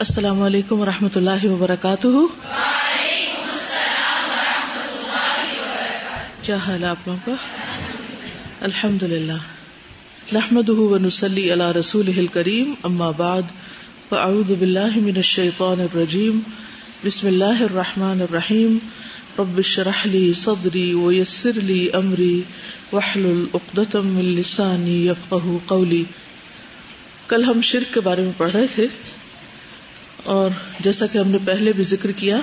السلام علیکم و رحمۃ اللہ وبرکاتہ۔ کیا حال ہے آپ لوگوں کا؟ الحمد للہ نحمد ونسلی علی رسول کریم اما بعد، فاعوذ باللہ من الشیطان الرجیم، بسم اللہ الرحمن الرحیم۔ رب اشرح لی صدری ویسر لی امری، واحلل عقدۃ من لسانی یفقهوا قولی۔ کل ہم شرک کے بارے میں پڑھ رہے تھے۔ اور جیسا کہ ہم نے پہلے بھی ذکر کیا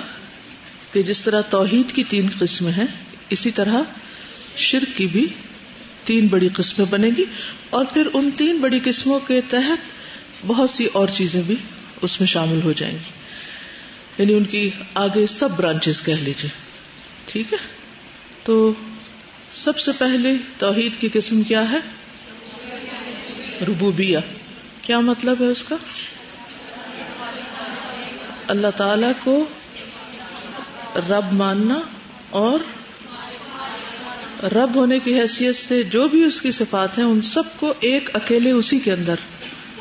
کہ جس طرح توحید کی تین قسمیں ہیں، اسی طرح شرک کی بھی تین بڑی قسمیں بنے گی اور پھر ان تین بڑی قسموں کے تحت بہت سی اور چیزیں بھی اس میں شامل ہو جائیں گی۔ یعنی ان کی آگے سب برانچز کہہ لیجیے ٹھیک ہے؟ تو سب سے پہلے توحید کی قسم کیا ہے؟ ربوبیہ۔ کیا مطلب ہے اس کا؟ اللہ تعالی کو رب ماننا اور رب ہونے کی حیثیت سے جو بھی اس کی صفات ہیں، ان سب کو ایک اکیلے اسی کے اندر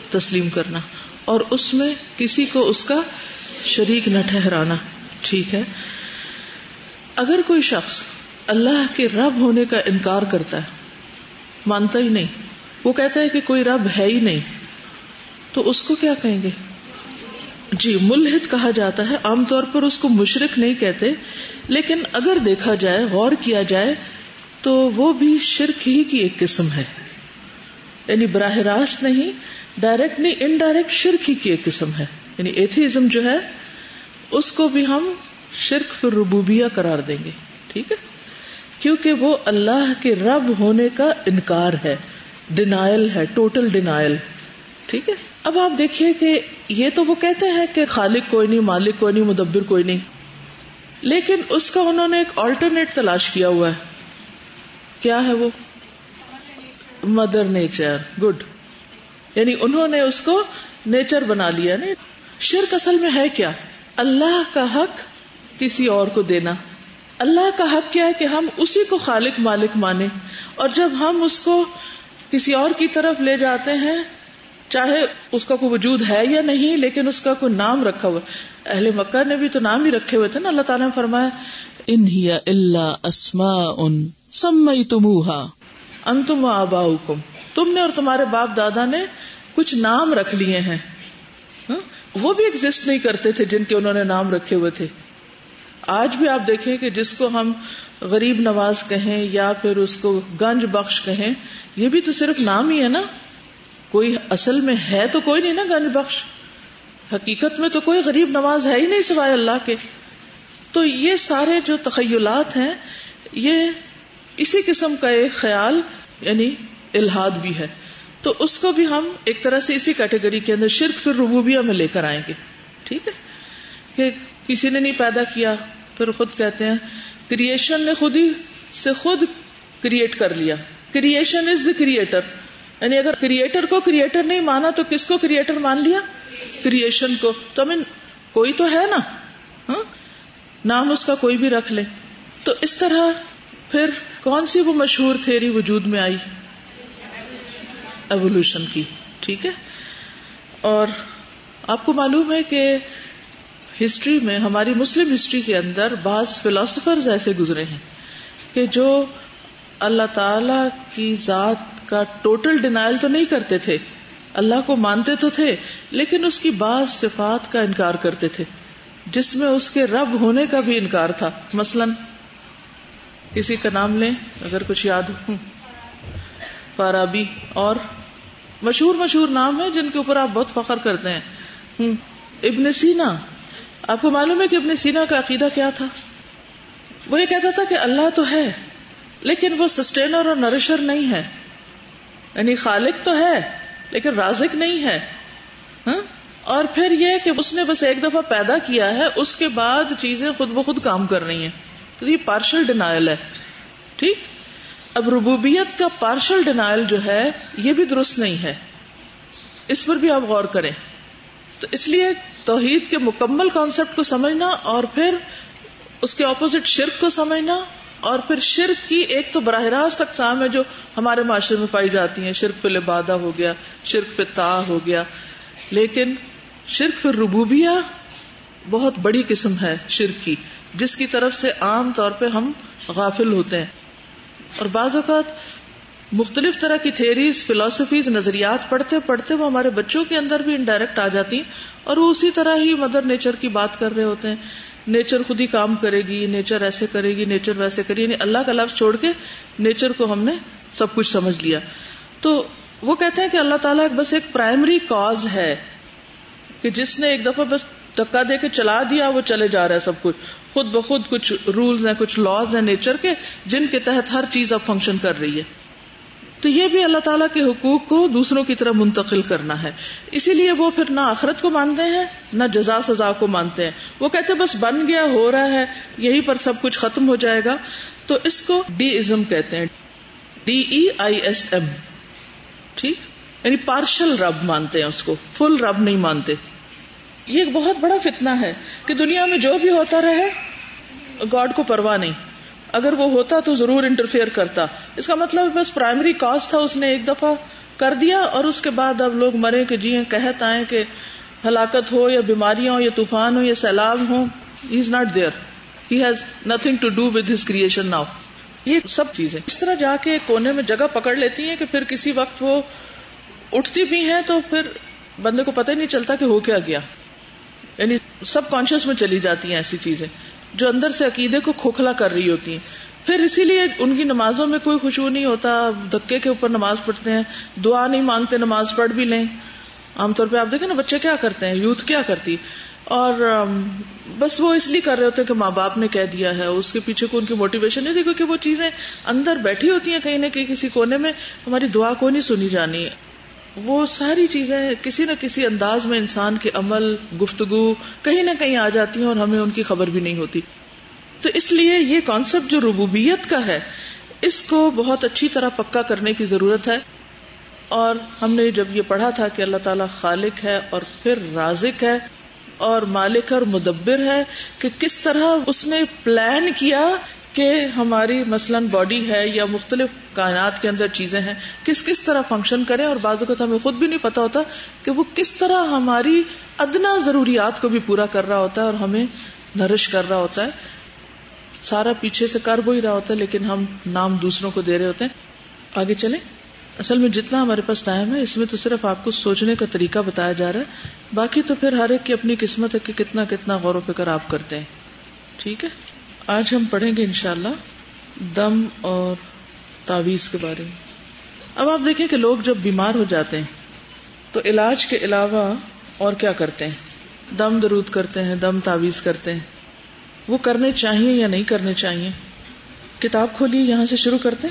تسلیم کرنا اور اس میں کسی کو اس کا شریک نہ ٹھہرانا۔ ٹھیک ہے۔ اگر کوئی شخص اللہ کے رب ہونے کا انکار کرتا ہے، مانتا ہی نہیں، وہ کہتا ہے کہ کوئی رب ہے ہی نہیں، تو اس کو کیا کہیں گے؟ جی ملحد کہا جاتا ہے، عام طور پر اس کو مشرق نہیں کہتے، لیکن اگر دیکھا جائے، غور کیا جائے، تو وہ بھی شرک ہی کی ایک قسم ہے۔ یعنی براہ راست نہیں ڈائریکٹ نہیں انڈائریکٹ شرک ہی کی ایک قسم ہے۔ یعنی ایتھیزم جو ہے، اس کو بھی ہم شرک فر ربوبیہ قرار دیں گے۔ ٹھیک ہے؟ کیونکہ وہ اللہ کے رب ہونے کا انکار ہے ڈینائل ہے ٹوٹل ڈینائل ٹھیک ہے؟ اب آپ دیکھیے کہ یہ تو وہ کہتے ہیں کہ خالق کوئی نہیں، مالک کوئی نہیں، مدبر کوئی نہیں۔ لیکن اس کا انہوں نے ایک آلٹرنیٹ تلاش کیا ہوا ہے۔ کیا ہے وہ؟ مدر نیچر گڈ یعنی انہوں نے اس کو نیچر بنا لیا۔ نہیں، شرک اصل میں ہے کیا؟ اللہ کا حق کسی اور کو دینا۔ اللہ کا حق کیا ہے کہ ہم اسی کو خالق، مالک مانے اور جب ہم اس کو کسی اور کی طرف لے جاتے ہیں چاہے اس کا کوئی وجود ہے یا نہیں، لیکن اس کا کوئی نام رکھا ہوا اہل مکہ نے بھی تو نام ہی رکھے ہوئے تھے نا، اللہ تعالیٰ نے فرمایا انہیا اللہ اسما ان سمئی تمہا انتم آبا تم نے اور تمہارے باپ دادا نے کچھ نام رکھ لیے ہیں۔ وہ بھی ایگزٹ نہیں کرتے تھے جن کے انہوں نے نام رکھے ہوئے تھے۔ آج بھی آپ دیکھیں کہ جس کو ہم غریب نواز کہیں یا پھر اس کو گنج بخش کہیں، یہ بھی تو صرف نام ہی ہے نا۔ کوئی اصل میں ہے تو کوئی نہیں نا گنج بخش۔ حقیقت میں تو کوئی غریب نواز ہے ہی نہیں سوائے اللہ کے۔ تو یہ سارے جو تخیلات ہیں، یہ اسی قسم کا ایک خیال یعنی الحاد بھی ہے۔ تو اس کو بھی ہم ایک طرح سے اسی کیٹیگری کے اندر شرک پھر ربوبیہ میں لے کر آئیں گے۔ ٹھیک ہے؟ کہ کسی نے نہیں پیدا کیا، پھر خود کہتے ہیں کریشن نے خود ہی سے خود کریٹ کر لیا۔ کریشن از دا کریٹر یعنی اگر کریٹر کو کریٹر نہیں مانا تو کس کو کریٹر مان لیا؟ کریشن کو۔ تو کوئی تو ہے نا؟ ہاں؟ نام اس کا کوئی بھی رکھ لے۔ تو اس طرح پھر کون سی وہ مشہور تھیری وجود میں آئی؟ ایوولوشن کی۔ ٹھیک ہے؟ اور آپ کو معلوم ہے کہ ہسٹری میں، ہماری مسلم ہسٹری کے اندر بعض فلاسفرز ایسے گزرے ہیں کہ جو اللہ تعالی کی ذات کا ٹوٹل ڈینائل تو نہیں کرتے تھے۔ اللہ کو مانتے تو تھے، لیکن اس کی بعض صفات کا انکار کرتے تھے، جس میں اس کے رب ہونے کا بھی انکار تھا۔ مثلا، کسی کا نام لیں، اگر کچھ یاد ہوں فارابی، اور مشہور مشہور نام ہے جن کے اوپر آپ بہت فخر کرتے ہیں۔ ابن سینا۔ آپ کو معلوم ہے کہ ابن سینا کا عقیدہ کیا تھا؟ وہ یہ کہتا تھا کہ اللہ تو ہے، لیکن وہ سسٹینر اور نرشر نہیں ہے۔ یعنی خالق تو ہے، لیکن رازق نہیں ہے۔ ہاں؟ اور پھر یہ کہ اس نے بس ایک دفعہ پیدا کیا ہے، اس کے بعد چیزیں خود بخود کام کر رہی ہیں۔ تو یہ پارشل ڈینائل ہے۔ ٹھیک؟ اب ربوبیت کا پارشل ڈینائل جو ہے، یہ بھی درست نہیں ہے۔ اس پر بھی آپ غور کریں۔ تو اس لیے توحید کے مکمل کانسیپٹ کو سمجھنا اور پھر اس کے اپوزٹ شرک کو سمجھنا۔ اور پھر شرک کی ایک تو براہ راست اقسام ہے جو ہمارے معاشرے میں پائی جاتی ہیں۔ شرک فل عبادہ ہو گیا، شرک تا ہو گیا۔ لیکن شرک پھر ربوبیہ بہت بڑی قسم ہے شرک کی، جس کی طرف سے عام طور پہ ہم غافل ہوتے ہیں۔ اور بعض اوقات مختلف طرح کی تھیریز فلاسفیز نظریات پڑھتے پڑھتے وہ ہمارے بچوں کے اندر بھی انڈائریکٹ آ جاتی ہیں اور وہ اسی طرح ہی مدر نیچر کی بات کر رہے ہوتے ہیں۔ نیچر خود ہی کام کرے گی نیچر ایسے کرے گی نیچر ویسے کرے گی۔ یعنی اللہ کا لفظ چھوڑ کے نیچر کو ہم نے سب کچھ سمجھ لیا۔ تو وہ کہتے ہیں کہ اللہ تعالیٰ بس ایک پرائمری کاز ہے کہ جس نے ایک دفعہ بس دکا دے کے چلا دیا، وہ چلے جا رہا ہے سب کچھ۔ خود بخود کچھ رولز ہیں، کچھ لاز ہیں نیچر کے، جن کے تحت ہر چیز اب فنکشن کر رہی ہے۔ تو یہ بھی اللہ تعالیٰ کے حقوق کو دوسروں کی طرح منتقل کرنا ہے۔ اسی لیے وہ پھر نہ آخرت کو مانتے ہیں، نہ جزا سزا کو مانتے ہیں۔ وہ کہتے بس بن گیا، ہو رہا ہے یہی پر سب کچھ ختم ہو جائے گا۔ تو اس کو ڈی ازم کہتے ہیں۔ D E I S M. ٹھیک؟ یعنی پارشل رب مانتے ہیں اس کو، فل رب نہیں مانتے۔ یہ ایک بہت بڑا فتنا ہے کہ دنیا میں جو بھی ہوتا رہے، گاڈ کو پرواہ نہیں۔ اگر وہ ہوتا تو ضرور انٹرفیئر کرتا۔ اس کا مطلب بس پرائمری کاز تھا، اس نے ایک دفعہ کر دیا اور اس کے بعد اب لوگ مرے کہ جی کہت آئے کہ ہلاکت ہو یا بیماریاں ہو یا طوفان ہو یا سیلاب ہو he is not there he has nothing to do with his creation now یہ سب چیزیں۔ اس طرح جا کے کونے میں جگہ پکڑ لیتی ہیں کہ پھر کسی وقت وہ اٹھتی بھی ہیں تو پھر بندے کو پتہ ہی نہیں چلتا کہ ہو کیا گیا۔ یعنی سب کانشیس میں چلی جاتی ہیں ایسی چیزیں۔ جو اندر سے عقیدے کو کھوکھلا کر رہی ہوتی ہیں۔ پھر اسی لیے ان کی نمازوں میں کوئی خوشبو نہیں ہوتا۔ دھکے کے اوپر نماز پڑھتے ہیں۔ دعا نہیں مانگتے، نماز پڑھ بھی لیں۔ عام طور پہ آپ دیکھیں نا، بچے کیا کرتے ہیں؟ یوتھ کیا کرتی؟ اور بس وہ اس لیے کر رہے ہوتے ہیں کہ ماں باپ نے کہہ دیا ہے۔ اس کے پیچھے کو ان کی موٹیویشن نہیں تھی، کیونکہ وہ چیزیں اندر بیٹھی ہوتی ہیں کہیں نہ کہیں کسی کونے میں۔ ہماری دعا کو نہیں سنی جانی۔ وہ ساری چیزیں کسی نہ کسی انداز میں انسان کے عمل، گفتگو کہیں نہ کہیں آ جاتی ہیں اور ہمیں ان کی خبر بھی نہیں ہوتی۔ تو اس لیے یہ کانسیپٹ جو ربوبیت کا ہے، اس کو بہت اچھی طرح پکا کرنے کی ضرورت ہے۔ اور ہم نے جب یہ پڑھا تھا کہ اللہ تعالیٰ خالق ہے اور پھر رازق ہے اور مالک اور مدبر ہے کہ کس طرح اس نے پلان کیا کہ ہماری مثلاً باڈی ہے یا مختلف کائنات کے اندر چیزیں ہیں، کس کس طرح فنکشن کریں، اور بعض اوقات ہمیں خود بھی نہیں پتا ہوتا کہ وہ کس طرح ہماری ادنا ضروریات کو بھی پورا کر رہا ہوتا ہے اور ہمیں نرش کر رہا ہوتا ہے۔ سارا پیچھے سے کر وہ ہی رہا ہوتا ہے، لیکن ہم نام دوسروں کو دے رہے ہوتے ہیں۔ آگے چلے اصل میں جتنا ہمارے پاس ٹائم ہے، اس میں تو صرف آپ کو سوچنے کا طریقہ بتایا جا رہا ہے۔ باقی تو پھر ہر ایک کی اپنی قسمت ہے کہ کتنا کتنا غور و فکر آپ کرتے ہیں۔ ٹھیک ہے؟ آج ہم پڑھیں گے انشاءاللہ دم اور تعویز کے بارے میں۔ اب آپ دیکھیں کہ لوگ جب بیمار ہو جاتے ہیں تو علاج کے علاوہ اور کیا کرتے ہیں؟ دم درود کرتے ہیں، دم تعویز کرتے ہیں۔ وہ کرنے چاہیے یا نہیں کرنے چاہیے؟ کتاب کھولیے، یہاں سے شروع کرتے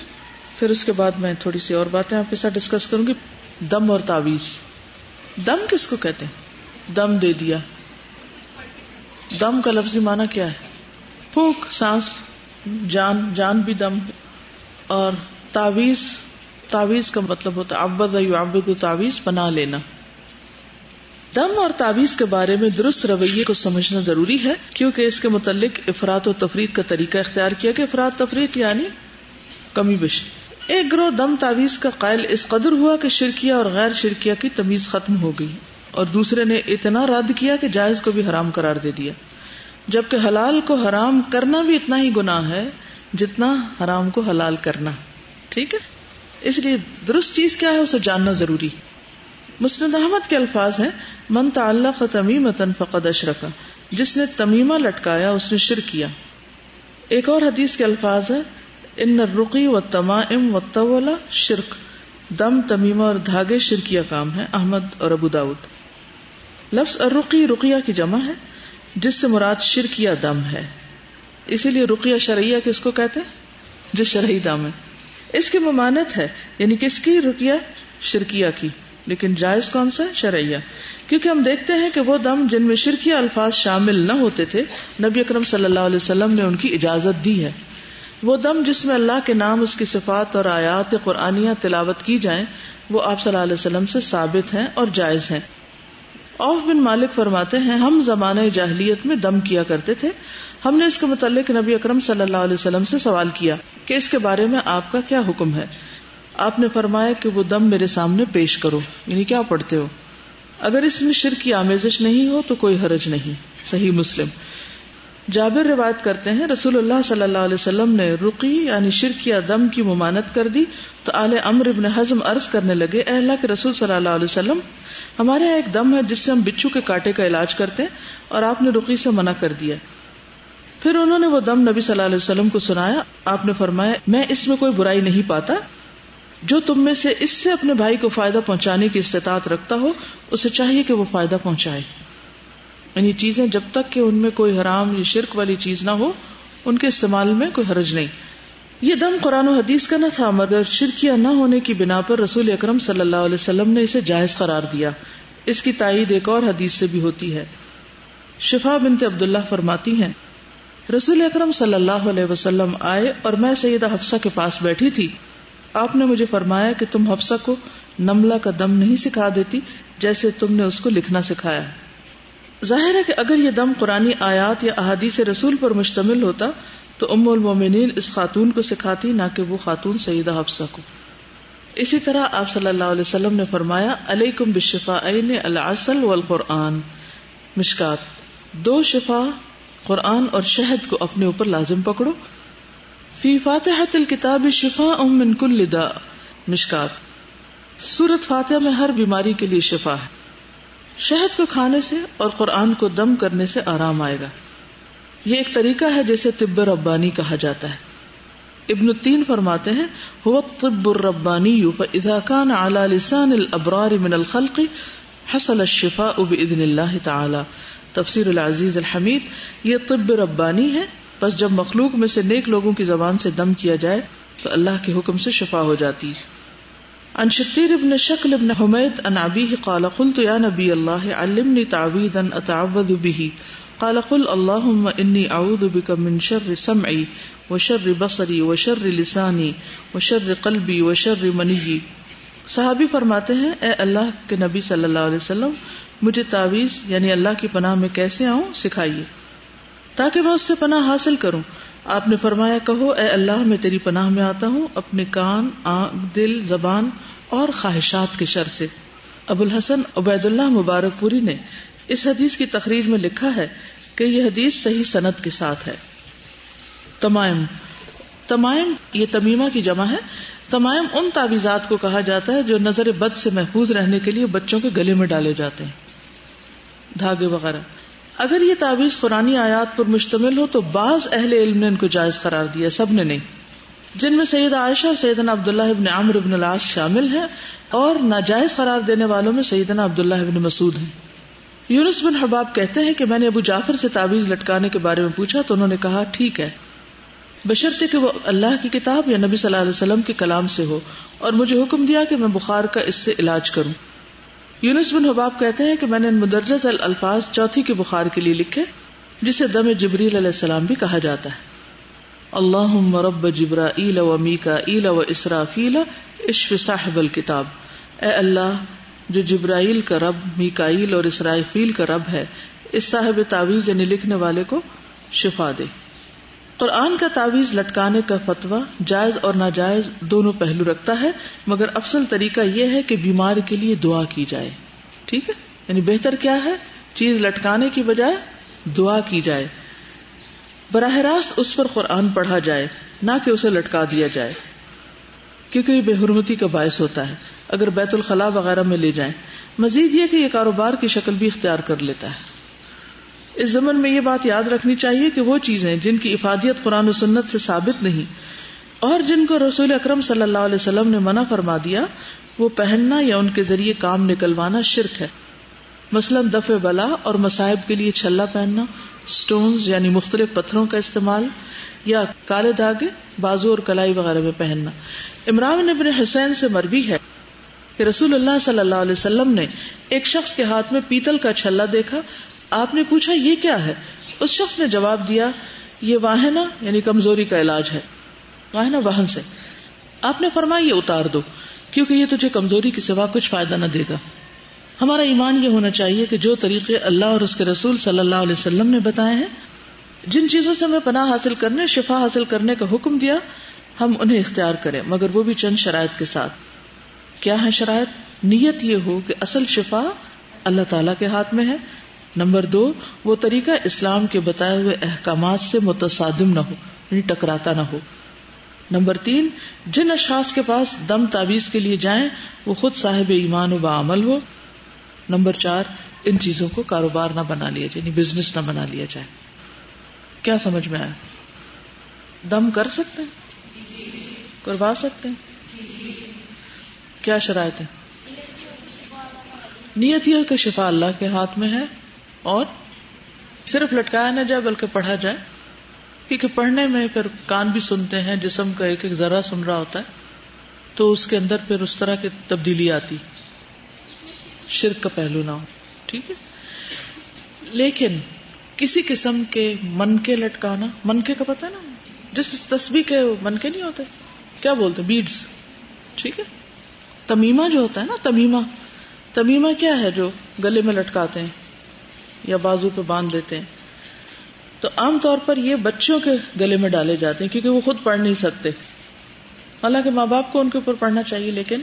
پھر اس کے بعد میں تھوڑی سی اور باتیں آپ کے ساتھ ڈسکس کروں گی۔ دم اور تعویز دم کس کو کہتے ہیں؟ دم دے دیا۔ دم کا لفظی معنی کیا ہے؟ پھونک، سانس، جان جان بھی دم اور تعویز تعویز کا مطلب ہوتا ہے ابد ابد تعویز بنا لینا۔ دم اور تعویز کے بارے میں درست رویے کو سمجھنا ضروری ہے، کیونکہ اس کے متعلق افراد و تفریح کا طریقہ اختیار کیا کہ افراد تفریح یعنی کمی بش ایک گروہ دم تعویز کا قائل اس قدر ہوا کہ شرکیہ اور غیر شرکیہ کی تمیز ختم ہو گئی۔ اور دوسرے نے اتنا رد کیا کہ جائز کو بھی حرام قرار دے دیا۔ جبکہ حلال کو حرام کرنا بھی اتنا ہی گناہ ہے جتنا حرام کو حلال کرنا ٹھیک ہے اس لیے درست چیز کیا ہے اسے جاننا ضروری مسند احمد کے الفاظ ہیں، من تعلق تمیمتن فقد اشرکا، جس نے تمیمہ لٹکایا، اس نے شرک کیا۔ ایک اور حدیث کے الفاظ ہے ان رقی و تمام و طولا شرک۔ دم، تمیمہ اور دھاگے شرکیہ کام ہے احمد اور ابو داود۔ لفظ الرقی، رقیہ کی جمع ہے۔ جس سے مراد شرکیہ دم ہے۔ اسی لیے رقیہ شرعیہ کس کو کہتے ہیں؟ جو شرعی دم ہے۔ اس کی ممانت ہے یعنی کس کی رقیہ؟ شرکیہ کی۔ لیکن جائز کون سا؟ شرعیہ۔ کیونکہ ہم دیکھتے ہیں کہ وہ دم جن میں شرکیہ الفاظ شامل نہ ہوتے تھے، نبی اکرم صلی اللہ علیہ وسلم نے ان کی اجازت دی ہے۔ وہ دم جس میں اللہ کے نام، اس کی صفات اور آیات قرآنیہ تلاوت کی جائیں، وہ آپ صلی اللہ علیہ وسلم سے ثابت ہیں اور جائز ہیں۔ اوف بن مالک فرماتے ہیں، ہم زمانۂ جاہلیت میں دم کیا کرتے تھے۔ ہم نے اس کے متعلق نبی اکرم صلی اللہ علیہ وسلم سے سوال کیا کہ اس کے بارے میں آپ کا کیا حکم ہے۔ آپ نے فرمایا کہ وہ دم میرے سامنے پیش کرو یعنی کیا پڑھتے ہو؟ اگر اس میں شرک کی آمیزش نہیں ہو تو کوئی حرج نہیں۔ صحیح مسلم۔ جابر روایت کرتے ہیں، رسول اللہ صلی اللہ علیہ وسلم نے رقی یعنی شرک یا دم کی ممانت کر دی۔ تو آل امر ابن حزم عرض کرنے لگے، اے اللہ کے رسول صلی اللہ علیہ وسلم، ہمارے یہاں ایک دم ہے جس سے ہم بچھو کے کاٹے کا علاج کرتے ہیں اور آپ نے رقی سے منع کر دیا۔ پھر انہوں نے وہ دم نبی صلی اللہ علیہ وسلم کو سنایا۔ آپ نے فرمایا، میں اس میں کوئی برائی نہیں پاتا۔ جو تم میں سے اس سے اپنے بھائی کو فائدہ پہنچانے کی استطاعت رکھتا ہو، اسے چاہیے کہ وہ فائدہ پہنچائے۔ یعنی چیزیں جب تک کہ ان میں کوئی حرام یا شرک والی چیز نہ ہو، ان کے استعمال میں کوئی حرج نہیں۔ یہ دم قرآن و حدیث کا نہ تھا، مگر شرکیاں نہ ہونے کی بنا پر رسول اکرم صلی اللہ علیہ وسلم نے اسے جائز قرار دیا۔ اس کی تائید ایک اور حدیث سے بھی ہوتی ہے۔ شفا بنت عبداللہ فرماتی ہیں، رسول اکرم صلی اللہ علیہ وسلم آئے اور میں سیدہ حفصہ کے پاس بیٹھی تھی۔ آپ نے مجھے فرمایا کہ تم حفصہ کو نملہ کا دم نہیں سکھا دیتی جیسے تم نے اس کو لکھنا سکھایا۔ ظاہر ہے کہ اگر یہ دم قرآن آیات یا احادیث رسول پر مشتمل ہوتا، تو ام المومنین اس خاتون کو سکھاتی، نہ کہ وہ خاتون سیدہ حفصہ کو۔ اسی طرح آپ صلی اللہ علیہ وسلم نے فرمایا، علیکم بشفا العسل والقرآن۔ مشکات، دو شفا قرآن اور شہد کو اپنے اوپر لازم پکڑو۔ فی فاتحت الکتاب شفا ام من کل دا مشکات سورت فاتحہ میں ہر بیماری کے لیے شفا ہے۔ شہد کو کھانے سے اور قرآن کو دم کرنے سے آرام آئے گا۔ یہ ایک طریقہ ہے جسے طب ربانی کہا جاتا ہے۔ ابن التین فرماتے ہیں هو الطب الربانی فاذا كان على لسان الابرار من الخلق، حصل الشفاء باذن الله تعالی۔ تفسیر العزیز الحمید، یہ طب ربانی ہے۔ بس جب مخلوق میں سے نیک لوگوں کی زبان سے دم کیا جائے، تو اللہ کے حکم سے شفا ہو جاتی۔ ہے ان شتیر ابن شکل ابن حمید ان ابیہ قال قلت یا نبی اللہ علمنی تعویدا اتعوذ به. قال قل اللهم انی اعوذ بك من شر سمعی وشر بصری وشر لسانی وشر قلبی وشر منی صحابی فرماتے ہیں، اے اللہ کے نبی صلی اللہ علیہ وسلم، مجھے تعویذ یعنی اللہ کی پناہ میں کیسے آؤں؟ سکھائیے، تاکہ میں اس سے پناہ حاصل کروں۔ آپ نے فرمایا، کہو، اے اللہ، میں تیری پناہ میں آتا ہوں، اپنے کان، آنکھ، دل، زبان اور خواہشات کے شر سے۔ ابو الحسن عبید اللہ مبارک پوری نے اس حدیث کی تقریر میں لکھا ہے کہ یہ حدیث صحیح صنعت کے ساتھ ہے۔ تمائم۔ تمائم یہ تمیمہ کی جمع ہے۔ تمائم ان تعویزات کو کہا جاتا ہے جو نظر بد سے محفوظ رہنے کے لیے بچوں کے گلے میں ڈالے جاتے ہیں۔ دھاگے وغیرہ۔ اگر یہ تعویذ قرآن آیات پر مشتمل ہو تو بعض اہل علم نے ان کو جائز قرار دیا، سب نے نہیں۔ جن میں سید عائشہ اور سیدنا عبداللہ ابن عامر ابن العاص شامل ہیں اور ناجائز قرار دینے والوں میں سیدنا عبداللہ ابن مسعود ہیں۔ یونس بن حباب کہتے ہیں کہ میں نے ابو جعفر سے تعویذ لٹکانے کے بارے میں پوچھا تو انہوں نے کہا، ٹھیک ہے۔ بشرطے کہ وہ اللہ کی کتاب یا نبی صلی اللہ علیہ وسلم کے کلام سے ہو اور مجھے حکم دیا کہ میں بخار کا اس سے علاج کروں۔ یونس بن حباب کہتے ہیں کہ میں نے مدرجز الفاظ چوتھی کے بخار کے لیے لکھے، جسے دم جبریل علیہ السلام بھی کہا جاتا ہے۔ اللہ مرب جبرا ایل و میکا ایل و اسرافیل عشف صاحب الکتاب۔ اے اللہ، جو جبرائیل کا رب، میکائیل اور اسرائیل کا رب ہے، اس صاحب تعویذ یعنی لکھنے والے کو شفا دے۔ قرآن کا تعویذ لٹکانے کا فتویٰ جائز اور ناجائز دونوں پہلو رکھتا ہے، مگر افسل طریقہ یہ ہے کہ بیمار کے لیے دعا کی جائے۔ ٹھیک ہے؟ یعنی بہتر کیا ہے؟ چیز لٹکانے کی بجائے دعا کی جائے۔ براہ راست اس پر قرآن پڑھا جائے، نہ کہ اسے لٹکا دیا جائے۔ کیونکہ یہ بے حرمتی کا باعث ہوتا ہے۔ اگر بیت الخلاء وغیرہ میں لے جائیں، مزید یہ کہ یہ کاروبار کی شکل بھی اختیار کر لیتا ہے۔ اس زمن میں یہ بات یاد رکھنی چاہیے کہ وہ چیزیں جن کی افادیت قرآن و سنت سے ثابت نہیں اور جن کو رسول اکرم صلی اللہ علیہ وسلم نے منع فرما دیا، وہ پہننا یا ان کے ذریعے کام نکلوانا شرک ہے۔ مثلاً دف بلا اور مصاحب کے لیے چھلا پہننا اسٹونز یعنی مختلف پتھروں کا استعمال، یا کالے دھاگے، بازو اور کلائی وغیرہ میں پہننا۔ عمران ابن حسین سے مربی ہے کہ رسول اللہ صلی اللہ علیہ وسلم نے ایک شخص کے ہاتھ میں پیتل کا چھلا دیکھا آپ نے پوچھا یہ کیا ہے؟ اس شخص نے جواب دیا، یہ واہنا یعنی کمزوری کا علاج ہے۔ واہنا واہن سے۔ آپ نے فرمایا، یہ اتار دو، کیونکہ یہ تجھے کمزوری کے سوا کچھ فائدہ نہ دے گا۔ ہمارا ایمان یہ ہونا چاہیے کہ جو طریقے اللہ اور اس کے رسول صلی اللہ علیہ وسلم نے بتائے ہیں، جن چیزوں سے ہمیں پناہ حاصل کرنے، شفا حاصل کرنے کا حکم دیا، ہم انہیں اختیار کریں، مگر وہ بھی چند شرائط کے ساتھ۔ کیا ہے شرائط؟ نیت یہ ہو کہ اصل شفا اللہ تعالی کے ہاتھ میں ہے۔ نمبر دو، وہ طریقہ اسلام کے بتائے ہوئے احکامات سے متصادم نہ ہو یعنی ٹکراتا نہ ہو۔ نمبر تین، جن اشخاص کے پاس دم تعویز کے لیے جائیں، وہ خود صاحب ایمان و بعمل ہو۔ نمبر چار، ان چیزوں کو کاروبار نہ بنا لیا جائے یعنی بزنس نہ بنا لیا جائے۔ کیا سمجھ میں آیا؟ دم کر سکتے ہیں؟ کروا سکتے ہیں؟ کیا شرائط ہے نیت یہ کہ شفا اللہ کے ہاتھ میں ہے؟ اور صرف لٹکایا نہ جائے بلکہ پڑھا جائے، کیونکہ پڑھنے میں پھر کان بھی سنتے ہیں، جسم کا ایک ایک ذرا سن رہا ہوتا ہے، تو اس کے اندر پھر اس طرح کی تبدیلی آتی۔ شرک کا پہلو نہ ہو، ٹھیک ہے؟ لیکن کسی قسم کے من کے لٹکانا من کے کا پتا نا؟ جس تصویر کے من کے نہیں ہوتے، کیا بولتے بیڈس ٹھیک ہے؟ تمیما جو ہوتا ہے نا تمیما تمیما کیا ہے جو گلے میں لٹکاتے ہیں؟ یا بازو پہ باندھ دیتے ہیں۔ تو عام طور پر یہ بچوں کے گلے میں ڈالے جاتے ہیں کیونکہ وہ خود پڑھ نہیں سکتے۔ حالانکہ ماں باپ کو ان کے اوپر پڑھنا چاہیے، لیکن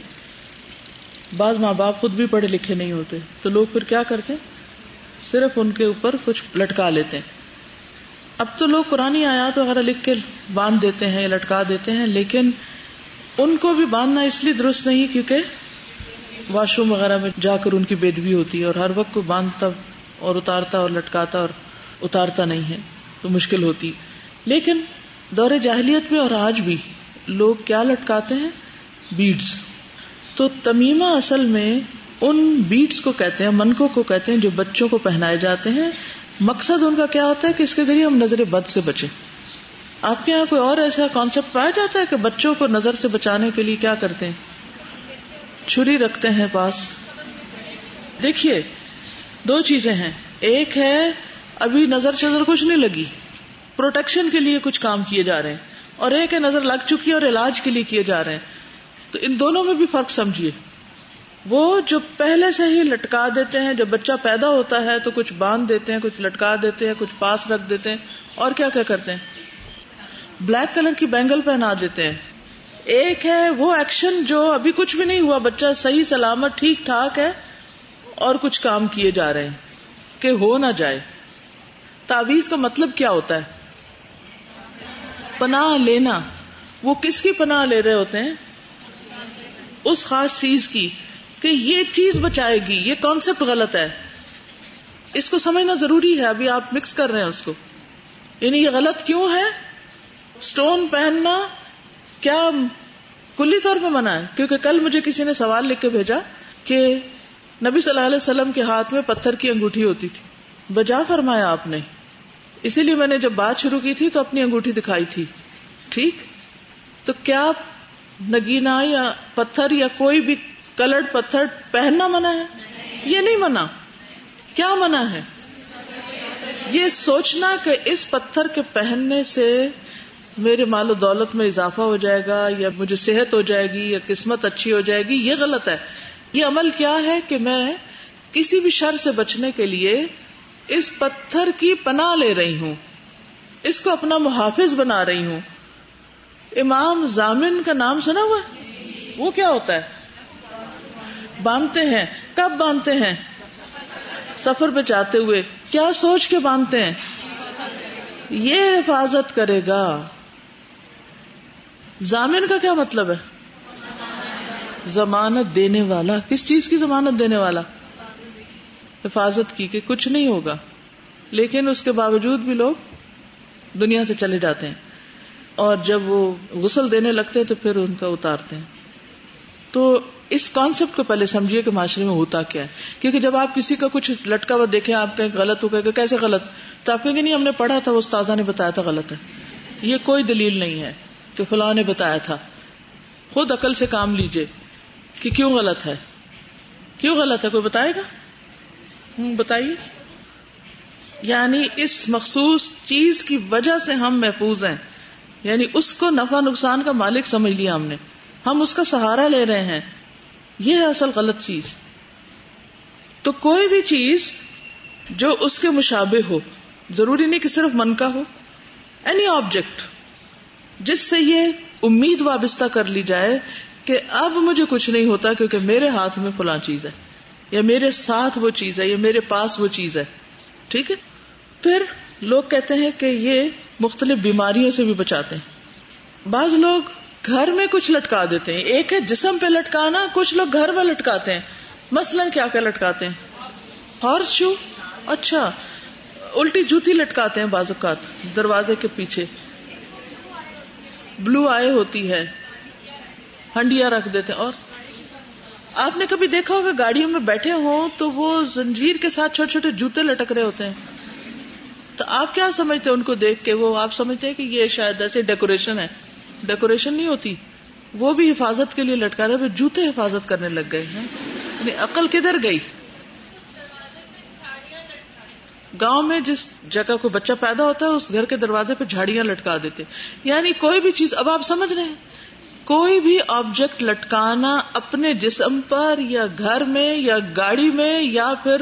بعض ماں باپ خود بھی پڑھے لکھے نہیں ہوتے۔ تو لوگ پھر کیا کرتے صرف ان کے اوپر کچھ لٹکا لیتے ہیں۔ اب تو لوگ قرآن آیات وغیرہ لکھ کے باندھ دیتے ہیں یا لٹکا دیتے ہیں، لیکن ان کو بھی باندھنا اس لیے درست نہیں کیونکہ واش روم وغیرہ میں جا کر ان کی بےدبی ہوتی ہے اور ہر وقت کو باندھتا اور اتارتا اور لٹکاتا اور اتارتا نہیں ہے، تو مشکل ہوتی۔ لیکن دور جاہلیت میں اور آج بھی لوگ کیا لٹکاتے ہیں؟ بیڈس تو تمیمہ اصل میں ان بیڈس کو کہتے ہیں، منکوں کو کہتے ہیں جو بچوں کو پہنائے جاتے ہیں۔ مقصد ان کا کیا ہوتا ہے کہ اس کے ذریعے ہم نظر بد سے بچے آپ کے یہاں کوئی اور ایسا کانسیپٹ پایا جاتا ہے کہ بچوں کو نظر سے بچانے کے لیے کیا کرتے ہیں؟ چھری رکھتے ہیں پاس۔ دیکھیے دو چیزیں ہیں۔ ایک ہے، ابھی نظر شظر کچھ نہیں لگی۔ پروٹیکشن کے لیے کچھ کام کیے جا رہے ہیں۔ اور ایک ہے نظر لگ چکی ہے اور علاج کے لیے کیے جا رہے ہیں۔ تو ان دونوں میں بھی فرق سمجھیے۔ وہ جو پہلے سے ہی لٹکا دیتے ہیں، جب بچہ پیدا ہوتا ہے تو کچھ باندھ دیتے ہیں، کچھ لٹکا دیتے ہیں، کچھ پاس رکھ دیتے ہیں۔ اور کیا کیا کرتے ہیں؟ بلیک کلر کی بینگل پہنا دیتے ہیں۔ ایک ہے وہ ایکشن جو ابھی کچھ بھی نہیں ہوا، بچہ صحیح سلامت، ٹھیک ٹھاک ہے۔ اور کچھ کام کیے جا رہے ہیں کہ ہو نہ جائے۔ تعویز کا مطلب کیا ہوتا ہے؟ پناہ لینا۔ وہ کس کی پناہ لے رہے ہوتے ہیں؟ اس خاص چیز کی کہ یہ چیز بچائے گی۔ یہ کانسیپٹ غلط ہے۔ اس کو سمجھنا ضروری ہے۔ ابھی آپ مکس کر رہے ہیں اس کو۔ یعنی یہ غلط کیوں ہے؟ اسٹون پہننا کیا کلی طور پہ منع ہے؟ کیونکہ کل مجھے کسی نے سوال لکھ کے بھیجا کہ نبی صلی اللہ علیہ وسلم کے ہاتھ میں پتھر کی انگوٹھی ہوتی تھی۔ بجا فرمایا آپ نے۔ اسی لیے میں نے جب بات شروع کی تھی تو اپنی انگوٹھی دکھائی تھی۔ ٹھیک؟ تو کیا نگینا یا پتھر یا کوئی بھی کلرڈ پتھر پہننا منع ہے؟ یہ نہیں منع۔ کیا منع ہے؟ یہ سوچنا کہ اس پتھر کے پہننے سے میرے مال و دولت میں اضافہ ہو جائے گا یا مجھے صحت ہو جائے گی یا قسمت اچھی ہو جائے گی، یہ غلط ہے۔ یہ عمل کیا ہے کہ میں کسی بھی شر سے بچنے کے لیے اس پتھر کی پناہ لے رہی ہوں، اس کو اپنا محافظ بنا رہی ہوں۔ امام زامن کا نام سنا ہوا وہ کیا ہوتا ہے؟ باندھتے ہیں۔ کب باندھتے ہیں؟ سفر پہ جاتے ہوئے۔ کیا سوچ کے باندھتے ہیں؟ یہ حفاظت کرے گا۔ زامن کا کیا مطلب ہے؟ ضمانت دینے والا کس چیز کی ضمانت دینے والا حفاظت کی کہ کچھ نہیں ہوگا لیکن اس کے باوجود بھی لوگ دنیا سے چلے جاتے ہیں اور جب وہ غسل دینے لگتے ہیں تو پھر ان کا اتارتے ہیں تو اس کانسیپٹ کو پہلے سمجھیے کہ معاشرے میں ہوتا کیا ہے کیونکہ جب آپ کسی کا کچھ لٹکا ہوا دیکھیں، آپ کہیں غلط ہو کہ کیسے غلط؟ تو آپ کہیں گے، نہیں، ہم نے پڑھا تھا وہ استاذہ نے بتایا تھا غلط ہے۔ یہ کوئی دلیل نہیں ہے کہ فلاں نے بتایا تھا۔ خود عقل سے کام لیجیے کہ کیوں غلط ہے؟ کیوں غلط ہے؟ کوئی بتائے گا؟ بتائیے۔ یعنی اس مخصوص چیز کی وجہ سے ہم محفوظ ہیں۔ یعنی اس کو نفع نقصان کا مالک سمجھ لیا ہم نے۔ ہم اس کا سہارا لے رہے ہیں۔ یہ ہے اصل غلط چیز۔ تو کوئی بھی چیز جو اس کے مشابے ہو، ضروری نہیں کہ صرف من کا ہو اینی آبجیکٹ جس سے یہ امید وابستہ کر لی جائے کہ اب مجھے کچھ نہیں ہوتا کیونکہ میرے ہاتھ میں فلاں چیز ہے، یا میرے ساتھ وہ چیز ہے، یا میرے پاس وہ چیز ہے۔ ٹھیک ہے؟ پھر لوگ کہتے ہیں کہ یہ مختلف بیماریوں سے بھی بچاتے ہیں۔ بعض لوگ گھر میں کچھ لٹکا دیتے ہیں۔ ایک ہے جسم پہ لٹکانا، کچھ لوگ گھر میں لٹکاتے ہیں۔ مثلاً کیا کیا لٹکاتے ہیں؟ Horseshoe? اچھا الٹی جوتی لٹکاتے ہیں بعض اوقات، دروازے کے پیچھے۔ بلو آئے ہوتی ہے۔ ہنڈیا رکھ دیتے اور آپ نے کبھی دیکھا ہوگا گاڑیوں میں بیٹھے ہوں تو وہ زنجیر کے ساتھ چھوٹے چھوٹے جوتے لٹک رہے ہوتے ہیں؟ تو آپ کیا سمجھتے ہیں ان کو دیکھ کے؟ وہ آپ سمجھتے ہیں کہ یہ شاید ایسے ڈیکوریشن ہے۔ ڈیکوریشن نہیں ہوتی۔ وہ بھی حفاظت کے لیے لٹکا رہے جوتے حفاظت کرنے لگ گئے ہیں۔ یعنی عقل کدھر گئی؟ گاؤں میں جس جگہ کو بچہ پیدا ہوتا ہے، اس گھر کے دروازے پہ جھاڑیاں لٹکا دیتے۔ یعنی کوئی بھی چیز، اب آپ سمجھ رہے ہیں؟ کوئی بھی آبجیکٹ لٹکانا اپنے جسم پر یا گھر میں یا گاڑی میں یا پھر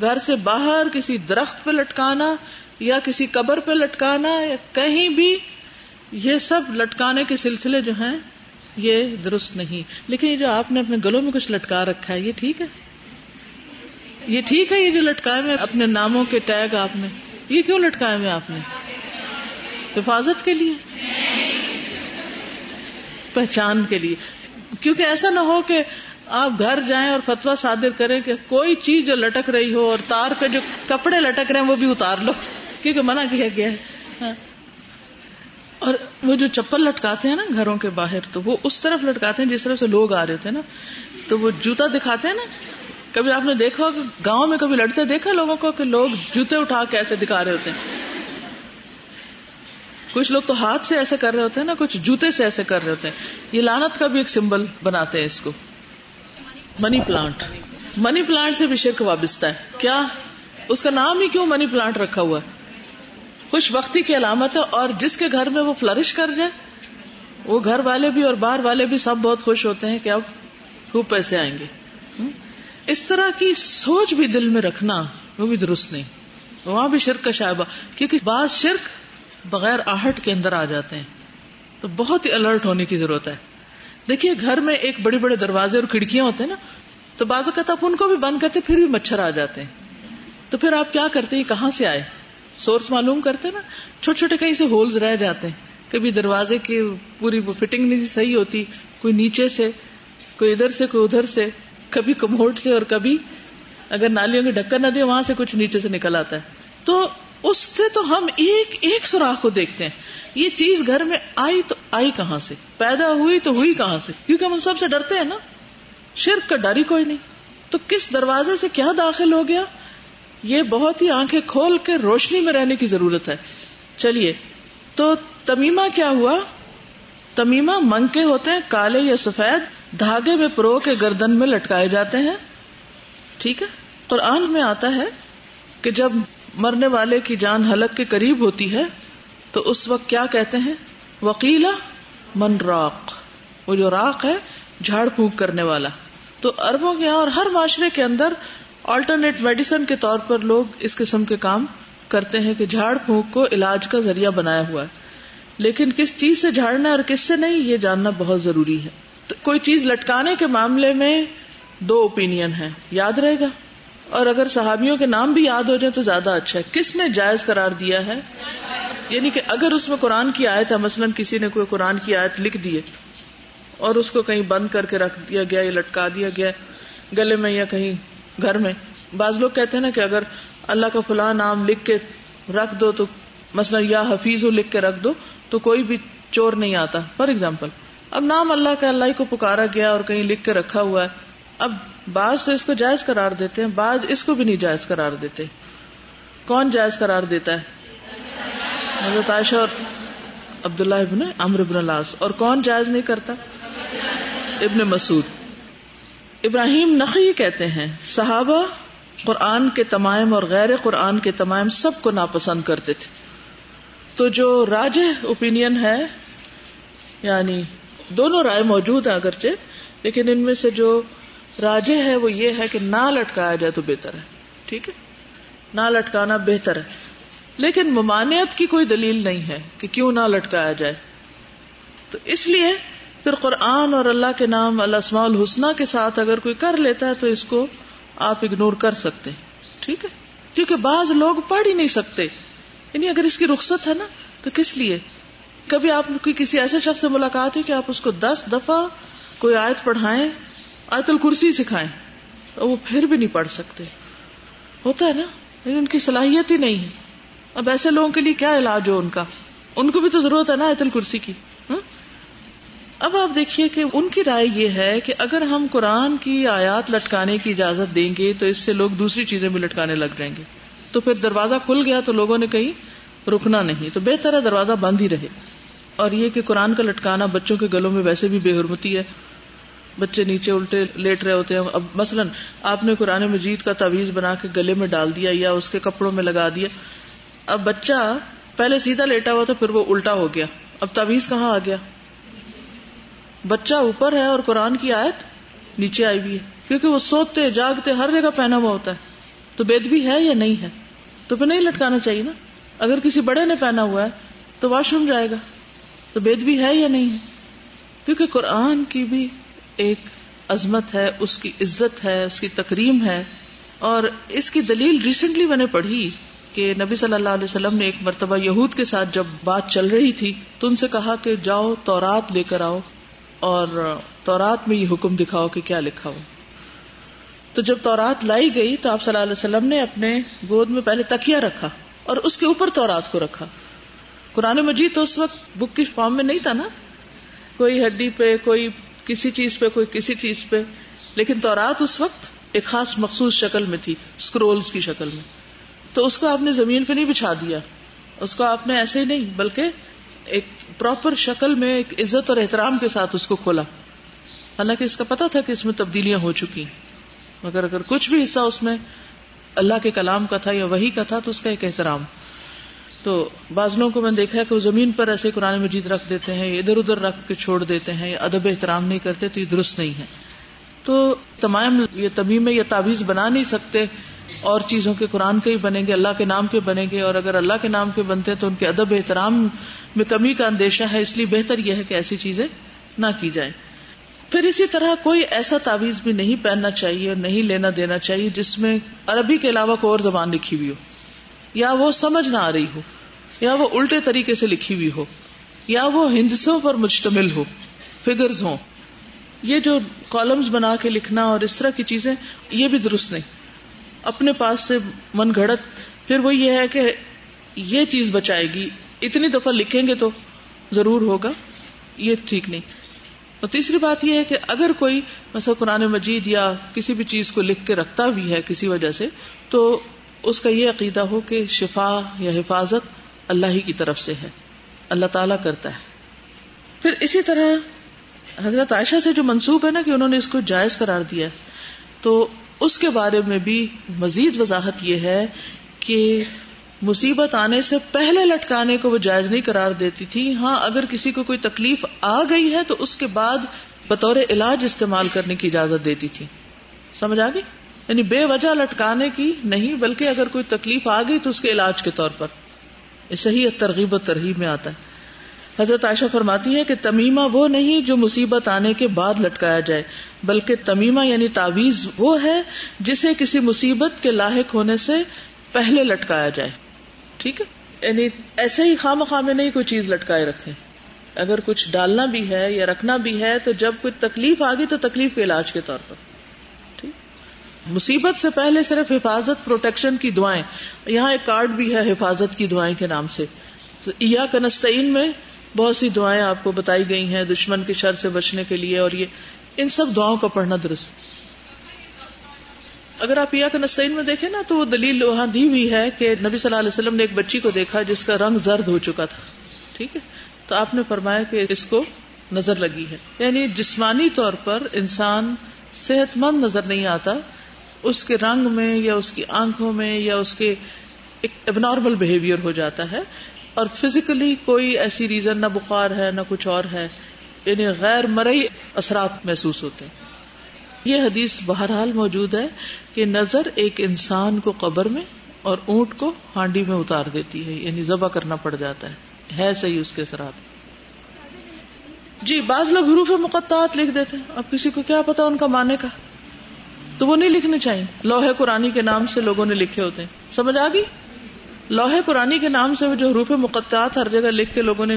گھر سے باہر کسی درخت پہ لٹکانا یا کسی قبر پہ لٹکانا یا کہیں بھی، یہ سب لٹکانے کے سلسلے جو ہیں، یہ درست نہیں۔ لیکن یہ جو آپ نے اپنے گلوں میں کچھ لٹکا رکھا ہے، یہ ٹھیک ہے؟ یہ ٹھیک ہے یہ جو لٹکائے میں اپنے ناموں کے ٹیگ آپ نے۔ یہ کیوں لٹکائے میں آپ نے؟ حفاظت کے لیے؟ پہچان کے لیے۔ کیونکہ ایسا نہ ہو کہ آپ گھر جائیں اور فتوا صادر کریں کہ کوئی چیز جو لٹک رہی ہو اور تار پہ جو کپڑے لٹک رہے ہیں وہ بھی اتار لو۔ کیونکہ منع کیا گیا ہے۔ ہاں۔ اور وہ جو چپل لٹکاتے ہیں نا گھروں کے باہر، تو وہ اس طرف لٹکاتے ہیں جس طرف سے لوگ آ رہے تھے نا۔ تو وہ جوتا دکھاتے ہیں نا۔ کبھی آپ نے دیکھا گاؤں میں کبھی لڑتے دیکھا لوگوں کو کہ لوگ جوتے اٹھا کے ایسے دکھا رہے ہوتے ہیں۔ کچھ لوگ تو ہاتھ سے ایسے کر رہے ہوتے ہیں نا، کچھ جوتے سے ایسے کر رہے ہوتے ہیں۔ یہ لانت کا بھی ایک سمبل بناتے ہیں اس کو۔ منی پلانٹ منی پلانٹ سے بھی شرک وابستہ ہے۔ کیا؟ اس کا نام ہی کیوں منی پلانٹ رکھا ہوا ہے؟ خوش بختی کی علامت ہے اور جس کے گھر میں وہ فلرش کر جائے، وہ گھر والے بھی اور باہر والے بھی سب بہت خوش ہوتے ہیں کہ اب خوب پیسے آئیں گے۔ اس طرح کی سوچ بھی دل میں رکھنا وہ بھی درست نہیں۔ وہاں بھی شرک کا شائبہ۔ کیونکہ بعض شرک بغیر آہٹ کے اندر آ جاتے ہیں۔ تو بہت ہی الرٹ ہونے کی ضرورت ہے۔ دیکھیے، گھر میں ایک بڑے بڑے دروازے اور کھڑکیاں ہوتے ہیں نا، تو بازو کہتا آپ ان کو بھی بند کرتے، پھر بھی مچھر آ جاتے ہیں۔ تو پھر آپ کیا کرتے ہیں؟ کہاں سے آئے؟ سورس معلوم کرتے نا، چھوٹے چھوٹے کہیں سے ہولز رہ جاتے ہیں۔ کبھی دروازے کی پوری فٹنگ نہیں صحیح ہوتی، کوئی نیچے سے، کوئی ادھر سے، کوئی ادھر سے، کبھی کموڈ سے اور کبھی اگر نالیوں کی ڈکر نہ دے، وہاں سے کچھ نیچے سے نکل آتا ہے۔ تو اس سے تو ہم ایک ایک سوراخ کو دیکھتے ہیں۔ یہ چیز گھر میں آئی تو آئی کہاں سے؟ پیدا ہوئی تو ہوئی کہاں سے؟ کیونکہ ہم ان سب سے ڈرتے ہیں نا۔ شرک کا ڈر ہی کوئی نہیں۔ تو کس دروازے سے کیا داخل ہو گیا؟ یہ بہت ہی آنکھیں کھول کے روشنی میں رہنے کی ضرورت ہے۔ چلیے، تو تمیمہ کیا ہوا؟ تمیمہ منکے ہوتے ہیں، کالے یا سفید، دھاگے میں پرو کے گردن میں لٹکائے جاتے ہیں۔ ٹھیک ہے۔ قرآن میں آتا ہے کہ جب مرنے والے کی جان حلق کے قریب ہوتی ہے، تو اس وقت کیا کہتے ہیں؟ وکیلا من راک وہ جو راک ہے، جھاڑ پھونک کرنے والا۔ تو اربوں کے اور ہر معاشرے کے اندر آلٹرنیٹ میڈیسن کے طور پر لوگ اس قسم کے کام کرتے ہیں کہ جھاڑ پھونک کو علاج کا ذریعہ بنایا ہوا ہے۔ لیکن کس چیز سے جھاڑنا اور کس سے نہیں، یہ جاننا بہت ضروری ہے۔ تو کوئی چیز لٹکانے کے معاملے میں دو اوپین ہے یاد رہے گا؟ اور اگر صحابیوں کے نام بھی یاد ہو جائے تو زیادہ اچھا ہے۔ کس نے جائز قرار دیا ہے؟ یعنی کہ اگر اس میں قرآن کی آیت ہے، مثلاً کسی نے کوئی قرآن کی آیت لکھ دی اور اس کو کہیں بند کر کے رکھ دیا گیا، یا لٹکا دیا گیا گلے میں یا کہیں گھر میں، بعض لوگ کہتے ہیں نا کہ اگر اللہ کا فلاں نام لکھ کے رکھ دو تو مثلاً یا حفیظ ہو لکھ کے رکھ دو تو کوئی بھی چور نہیں آتا۔ فار ایگزامپل اب نام اللہ کا، اللہ کو پکارا گیا اور کہیں لکھ کے رکھا ہوا ہے۔ اب بعض تو اس کو جائز قرار دیتے ہیں، بعض اس کو بھی نہیں جائز قرار دیتے۔ کون جائز قرار دیتا ہے؟ حضرت عائشہ اور عبداللہ ابن امر ابن اللہ اور کون جائز نہیں کرتا؟ ابن مسعود۔ ابراہیم نقی کہتے ہیں۔ صحابہ قرآن کے تمام اور غیر قرآن کے تمام سب کو ناپسند کرتے تھے۔ تو جو راج اوپین ہے یعنی دونوں رائے موجود ہیں اگرچہ، لیکن ان میں سے جو راجے ہے وہ یہ ہے کہ نہ لٹکایا جائے تو بہتر ہے۔ ٹھیک ہے؟ نہ لٹکانا بہتر ہے۔ لیکن ممانعت کی کوئی دلیل نہیں ہے کہ کیوں نہ لٹکایا جائے۔ تو اس لیے پھر قرآن اور اللہ کے نام السماء الحسنہ کے ساتھ اگر کوئی کر لیتا ہے تو اس کو آپ اگنور کر سکتے ٹھیک ہے؟ کیونکہ بعض لوگ پڑھ ہی نہیں سکتے۔ یعنی اگر اس کی رخصت ہے نا، تو کس لیے؟ کبھی آپ کی کسی ایسے شخص سے ملاقات ہے کہ آپ اس کو دس دفعہ کوئی آیت پڑھائیں آیت الکرسی سکھائیں وہ پھر بھی نہیں پڑھ سکتے۔ ہوتا ہے نا؟ ان کی صلاحیت ہی نہیں ہے۔ اب ایسے لوگوں کے لیے کیا علاج ہو ان کا؟ ان کو بھی تو ضرورت ہے نا آیت الکرسی کی۔ ہاں؟ اب آپ دیکھیے کہ ان کی رائے یہ ہے کہ اگر ہم قرآن کی آیات لٹکانے کی اجازت دیں گے تو اس سے لوگ دوسری چیزیں بھی لٹکانے لگ جائیں گے۔ تو پھر دروازہ کھل گیا تو لوگوں نے کہیں رکنا نہیں۔ تو بہتر ہے دروازہ بند ہی رہے۔ اور یہ کہ قرآن کا لٹکانا بچوں کے گلوں میں ویسے بھی بے حرمتی ہے۔ بچے نیچے الٹے لیٹ رہے ہوتے ہیں۔ اب مثلاً آپ نے قرآن مجید کا تعویذ بنا کے گلے میں ڈال دیا یا اس کے کپڑوں میں لگا دیا۔ اب بچہ پہلے سیدھا لیٹا ہوا تھا، پھر وہ الٹا ہو گیا۔ اب تعویذ کہاں آ گیا؟ بچہ اوپر ہے اور قرآن کی آیت نیچے آئی ہوئی ہے۔ کیونکہ وہ سوتے، جاگتے، ہر جگہ پہنا ہوا ہوتا ہے۔ تو بید بھی ہے یا نہیں ہے؟ تو پھر نہیں لٹکانا چاہیے نا۔ اگر کسی بڑے نے پہنا ہوا ہے تو واش روم جائے گا۔ تو بید بھی ہے یا نہیں ہے؟ کیونکہ قرآن کی بھی ایک عظمت ہے، اس کی عزت ہے، اس کی تکریم ہے۔ اور اس کی دلیل ریسنٹلی میں نے پڑھی کہ نبی صلی اللہ علیہ وسلم نے ایک مرتبہ یہود کے ساتھ جب بات چل رہی تھی تو ان سے کہا کہ جاؤ تورات لے کر آؤ اور تورات میں یہ حکم دکھاؤ کہ کیا لکھا ہو۔ تو جب تورات لائی گئی تو آپ صلی اللہ علیہ وسلم نے اپنے گود میں پہلے تکیا رکھا اور اس کے اوپر تورات کو رکھا۔ قرآن مجید تو اس وقت بک کی فارم میں نہیں تھا نا؟ کوئی ہڈی پہ، کوئی کسی چیز پہ، کوئی کسی چیز پہ۔ لیکن تورات اس وقت ایک خاص مخصوص شکل میں تھی اسکرولز کی شکل میں۔ تو اس کو آپ نے زمین پہ نہیں بچھا دیا۔ اس کو آپ نے ایسے ہی نہیں، بلکہ ایک پراپر شکل میں ایک عزت اور احترام کے ساتھ اس کو کھولا۔ حالانکہ اس کا پتا تھا کہ اس میں تبدیلیاں ہو چکی مگر اگر کچھ بھی حصہ اس میں اللہ کے کلام کا تھا یا وہی کا تھا، تو اس کا ایک احترام۔ تو بازلوں کو میں نے دیکھا کہ وہ زمین پر ایسے قرآن مجید رکھ دیتے ہیں ادھر ادھر رکھ کے چھوڑ دیتے ہیں، یا ادب احترام نہیں کرتے تو یہ درست نہیں ہے۔ تو تمام یہ تمیم یا تعویذ بنا نہیں سکتے، اور چیزوں کے قرآن کے ہی بنیں گے، اللہ کے نام کے بنیں گے، اور اگر اللہ کے نام کے بنتے تو ان کے ادب احترام میں کمی کا اندیشہ ہے۔ اس لیے بہتر یہ ہے کہ ایسی چیزیں نہ کی جائیں۔ پھر اسی طرح کوئی ایسا تعویذ بھی نہیں پہننا چاہیے اور نہیں لینا دینا چاہیے جس میں عربی کے علاوہ کوئی اور زبان لکھی ہوئی ہو۔ یا وہ سمجھ نہ آ رہی ہو، یا وہ الٹے طریقے سے لکھی ہوئی ہو، یا وہ ہندسوں پر مشتمل ہو فگرز ہوں۔ یہ جو کالمز بنا کے لکھنا اور اس طرح کی چیزیں، یہ بھی درست نہیں۔ اپنے پاس سے من گھڑت، پھر وہ یہ ہے کہ یہ چیز بچائے گی۔ اتنی دفعہ لکھیں گے تو ضرور ہوگا۔ یہ ٹھیک نہیں۔ اور تیسری بات یہ ہے کہ اگر کوئی، مثلا قرآن مجید یا کسی بھی چیز کو لکھ کے رکھتا بھی ہے کسی وجہ سے، تو اس کا یہ عقیدہ ہو کہ شفا یا حفاظت اللہ ہی کی طرف سے ہے۔ اللہ تعالی کرتا ہے۔ پھر اسی طرح حضرت عائشہ سے جو منسوب ہے نا کہ انہوں نے اس کو جائز قرار دیا تو اس کے بارے میں بھی مزید وضاحت یہ ہے کہ مصیبت آنے سے پہلے لٹکانے کو وہ جائز نہیں قرار دیتی تھی۔ ہاں اگر کسی کو کوئی تکلیف آ گئی ہے تو اس کے بعد بطور علاج استعمال کرنے کی اجازت دیتی تھی۔ سمجھ آ گئی؟ یعنی بے وجہ لٹکانے کی نہیں، بلکہ اگر کوئی تکلیف آ گئی تو اس کے علاج کے طور پر۔ صحیح ترغیب و ترغیب میں آتا ہے۔ حضرت عائشہ فرماتی ہے کہ تمیمہ وہ نہیں جو مصیبت آنے کے بعد لٹکایا جائے، بلکہ تمیمہ یعنی تعویز وہ ہے جسے کسی مصیبت کے لاحق ہونے سے پہلے لٹکایا جائے۔ ٹھیک ہے؟ یعنی ایسے ہی خام خواہ میں نہیں کوئی چیز لٹکائے رکھے۔ اگر کچھ ڈالنا بھی ہے یا رکھنا بھی ہے تو جب کوئی تکلیف آ گئی تو تکلیف کے علاج کے طور پر۔ مصیبت سے پہلے صرف حفاظت پروٹیکشن کی دعائیں۔ یہاں ایک کارڈ بھی ہے حفاظت کی دعائیں کے نام سے۔ یا کنستین میں بہت سی دعائیں آپ کو بتائی گئی ہیں دشمن کے شر سے بچنے کے لیے اور یہ ان سب دعاؤں کا پڑھنا درست۔ اگر آپ یا نسین میں دیکھیں نا تو وہ دلیل وہاں دی ہوئی ہے کہ نبی صلی اللہ علیہ وسلم نے ایک بچی کو دیکھا جس کا رنگ زرد ہو چکا تھا۔ ٹھیک ہے؟ تو آپ نے فرمایا کہ اس کو نظر لگی ہے۔ یعنی جسمانی طور پر انسان صحت مند نظر نہیں آتا۔ اس کے رنگ میں یا اس کی آنکھوں میں یا اس کے ایک اب نارمل بہیویئر ہو جاتا ہے اور فزیکلی کوئی ایسی ریزن نہ بخار ہے نہ کچھ اور ہے یعنی غیر مرئی اثرات محسوس ہوتے ہیں۔ یہ حدیث بہرحال موجود ہے کہ نظر ایک انسان کو قبر میں اور اونٹ کو ہانڈی میں اتار دیتی ہے یعنی ذبح کرنا پڑ جاتا ہے۔ ہے صحیح اس کے اثرات۔ جی بعض لوگ حروف مقطعات لکھ دیتے ہیں۔ اب کسی کو کیا پتا ان کا معنی کا؟ تو وہ نہیں لکھنے چاہیے۔ لوہے قرآن کے نام سے لوگوں نے لکھے ہوتے ہیں۔ سمجھ آ گئی؟ لوہے قرآن کے نام سے جو حروف مقطعات ہر جگہ لکھ کے لوگوں نے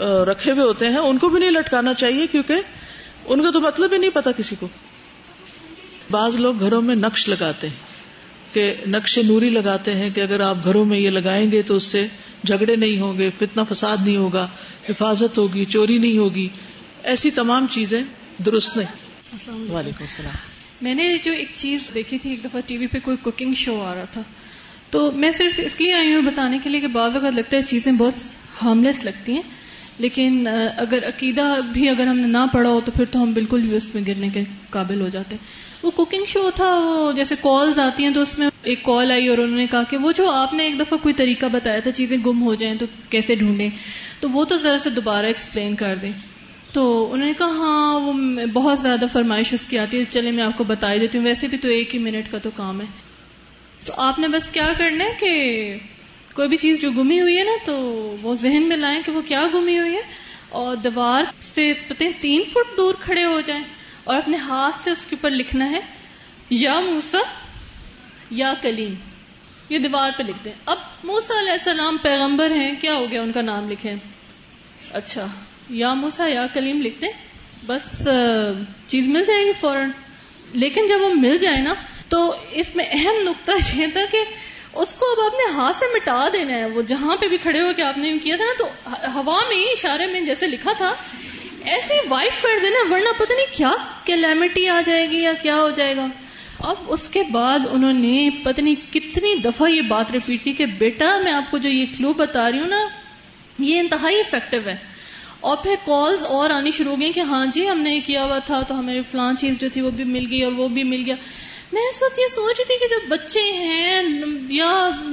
رکھے ہوئے ہوتے ہیں ان کو بھی نہیں لٹکانا چاہیے کیونکہ ان کا تو مطلب ہی نہیں پتا کسی کو۔ بعض لوگ گھروں میں نقش لگاتے ہیں کہ نقش نوری لگاتے ہیں کہ اگر آپ گھروں میں یہ لگائیں گے تو اس سے جھگڑے نہیں ہوں گے فتنا فساد نہیں ہوگا حفاظت ہوگی چوری نہیں ہوگی۔ ایسی تمام چیزیں درست نہیں۔ وعلیکم السلام۔ میں نے جو ایک چیز دیکھی تھی، ایک دفعہ ٹی وی پہ کوئی کوکنگ شو آ رہا تھا۔ تو میں صرف اس لیے آئی ہوں بتانے کے لیے کہ بعض اوقات لگتا ہے چیزیں بہت ہارملیس لگتی ہیں، لیکن اگر عقیدہ بھی اگر ہم نے نہ پڑھا ہو تو پھر تو ہم بالکل بھی اس میں گرنے کے قابل ہو جاتے ہیں۔ وہ کوکنگ شو تھا، وہ جیسے کالز آتی ہیں تو اس میں ایک کال آئی اور انہوں نے کہا کہ وہ جو آپ نے ایک دفعہ کوئی طریقہ بتایا تھا، چیزیں گم ہو جائیں تو کیسے ڈھونڈیں؟ تو وہ تو ذرا سے دوبارہ ایکسپلین کر دیں۔ تو انہوں نے کہا ہاں وہ بہت زیادہ فرمائش اس کی آتی ہے، چلے میں آپ کو بتا دیتی ہوں، ویسے بھی تو ایک ہی منٹ کا تو کام ہے۔ تو آپ نے بس کیا کرنا ہے کہ کوئی بھی چیز جو گمی ہوئی ہے نا، تو وہ ذہن میں لائیں کہ وہ کیا گمی ہوئی ہے۔ اور دیوار سے پتہ تین فٹ دور کھڑے ہو جائیں اور اپنے ہاتھ سے اس کے اوپر لکھنا ہے، یا موسا یا کلیم۔ یہ دیوار پہ لکھ دیں۔ اب موسا علیہ السلام پیغمبر ہیں، کیا ہو گیا ان کا نام لکھیں؟ اچھا۔ یا موسا یا کلیم لکھ دیں بس چیز مل جائے گی فوراً۔ لیکن جب وہ مل جائے نا، تو اس میں اہم نقطہ یہ تھا کہ اس کو اب اپنے ہاتھ سے مٹا دینا ہے۔ وہ جہاں پہ بھی کھڑے ہو کے آپ نے کیا تھا نا، تو ہوا میں اشارے میں جیسے لکھا تھا، ایسے وائٹ کر دینا، ورنہ پتہ نہیں کیا کیلیمٹی آ جائے گی یا کیا ہو جائے گا۔ اب اس کے بعد انہوں نے پتہ نہیں کتنی دفعہ یہ بات ریپیٹ کی کہ بیٹا، میں آپ کو جو یہ کلو بتا رہی ہوں نا، یہ انتہائی افیکٹو ہے۔ اور پھر کالز اور آنی شروع ہو گئی کہ ہاں جی ہم نے یہ کیا ہوا تھا تو ہماری فلان چیز جو تھی وہ بھی مل گئی اور وہ بھی مل گیا۔ میں اس وقت یہ سوچ رہی تھی کہ جو بچے ہیں یا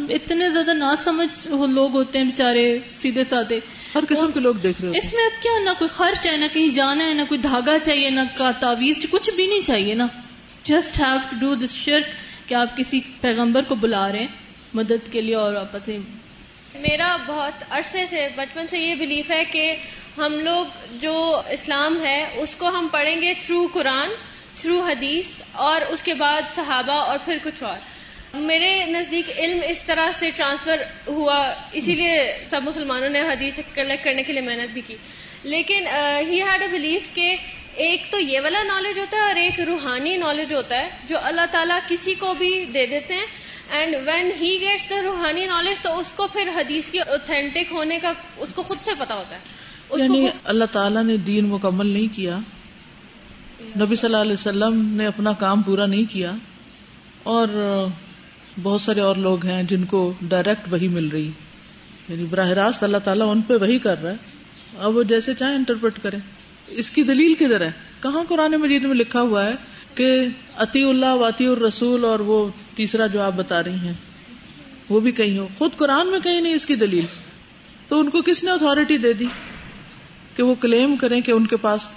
اتنے زیادہ نہ سمجھ لوگ ہوتے ہیں بےچارے سیدھے سادے۔ ہر قسم کے لوگ دیکھ رہے اس میں اب کیا نہ کوئی خرچ ہے نہ کہیں جانا ہے نہ کوئی دھاگا چاہیے نہ کا تعویذ کچھ بھی نہیں چاہیے نا۔ Just have to do this شرک کہ آپ کسی پیغمبر کو بلا رہے ہیں مدد کے لیے اور آپ میرا بہت عرصے سے بچپن سے یہ بلیف ہے کہ ہم لوگ جو اسلام ہے، اس کو ہم پڑھیں گے تھرو قرآن تھرو حدیث اور اس کے بعد صحابہ اور پھر کچھ اور۔ میرے نزدیک علم اس طرح سے ٹرانسفر ہوا، اسی لیے سب مسلمانوں نے حدیث کلیکٹ کرنے کے لیے محنت بھی کی۔ لیکن ہی ہیڈ اے بلیف کہ ایک تو یہ والا نالج ہوتا ہے اور ایک روحانی نالج ہوتا ہے جو اللہ تعالیٰ کسی کو بھی دے دیتے ہیں۔ And when he gets the روحانی نالج تو اس کو پھر حدیث کی اوتھینٹک ہونے کا، اس کو خود سے پتا ہوتا ہے۔ یعنی اللہ تعالیٰ نے دین مکمل نہیں کیا۔ نبی صلی اللہ علیہ وسلم نے اپنا کام پورا نہیں کیا۔ اور بہت سارے اور لوگ ہیں جن کو ڈائریکٹ وہی مل رہی۔ یعنی براہ راست اللہ تعالیٰ ان پہ وہی کر رہا ہے۔ اب وہ جیسے چاہے انٹرپریٹ کریں۔ اس کی دلیل کدھر ہے؟ کہاں قرآن مجید میں لکھا ہوا ہے کہ عطی اللہ واطی الرسول اور وہ تیسرا جو آپ بتا رہی ہیں وہ بھی کہیں ہو۔ خود قرآن میں کہیں نہیں اس کی دلیل۔ تو ان کو کس نے اتارٹی دے دی؟ کہ وہ کلیم کریں کہ ان کے پاس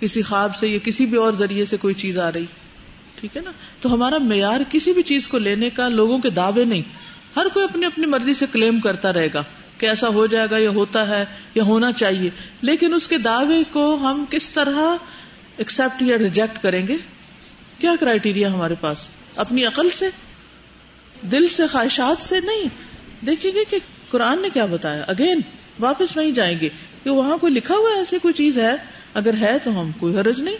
کسی خواب سے یا کسی بھی اور ذریعے سے کوئی چیز آ رہی۔ ٹھیک ہے نا؟ تو ہمارا معیار کسی بھی چیز کو لینے کا، لوگوں کے دعوے نہیں۔ ہر کوئی اپنی اپنی مرضی سے کلیم کرتا رہے گا کہ ایسا ہو جائے گا یا ہوتا ہے یا ہونا چاہیے۔ لیکن اس کے دعوے کو ہم کس طرح ایکسپٹ یا ریجیکٹ کریں گے؟ کیا کرائٹیریا ہمارے پاس؟ اپنی عقل سے؟ دل سے؟ خواہشات سے؟ نہیں۔ دیکھیں گے کہ قرآن نے کیا بتایا۔ اگین واپس وہیں جائیں گے۔ کہ وہاں کوئی لکھا ہوا ایسی کوئی چیز ہے؟ اگر ہے تو ہم کوئی حرج نہیں۔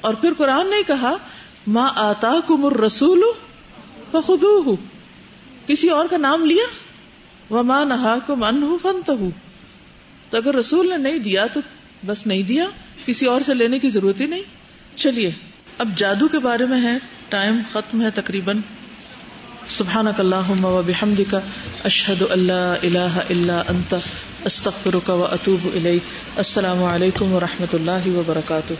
اور پھر قرآن نے کہا ماں آتا کمر رسول کسی اور کا نام لیا؟ وہ ماں نہا کم ان فن تو اگر رسول نے نہیں دیا تو بس نہیں دیا، کسی اور سے لینے کی ضرورت ہی نہیں۔ چلیے، اب جادو کے بارے میں ہے، ٹائم ختم ہے تقریباً۔ سبحان اللہ بحمد کا اشحد اللہ اللہ اللہ انت استغفرك واتوب اطوب السلام علیکم ورحمۃ اللہ وبرکاتہ.